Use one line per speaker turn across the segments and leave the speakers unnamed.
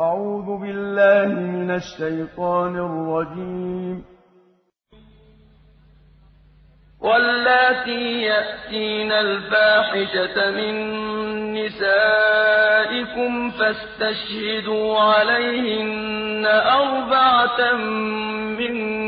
أعوذ بالله من الشيطان الرجيم.
واللاتي يأتين الفاحشة من نسائكم فاستشهدوا عليهن أربعة منكم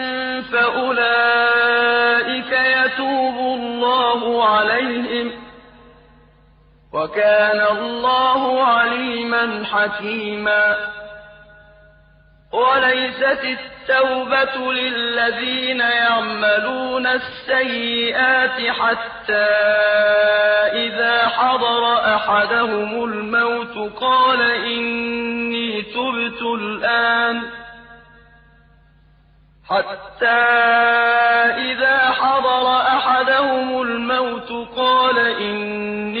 وكان الله عليما حكيما. وليست التوبة للذين يعملون السيئات حتى إذا حضر أحدهم الموت قال إني تبت الآن. حتى إذا حضر أحدهم الموت قال إني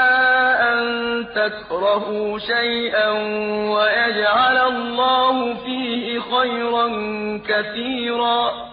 تكرهوا شيئا ويجعل الله فيه خيرا كثيرا